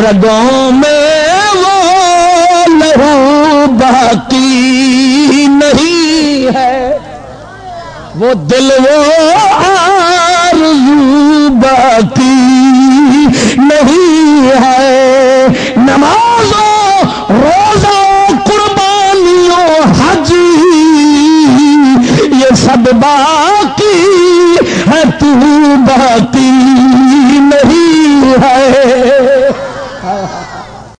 رگوں میں وہ لہو باقی نہیں ہے۔ وہ دل وہ آرزو باقی نہیں ہے۔ نمازوں، روزوں، قربانیوں، حج، یہ سب باقی ہے۔ تو باقی نہیں ہے۔ ہائے ہائے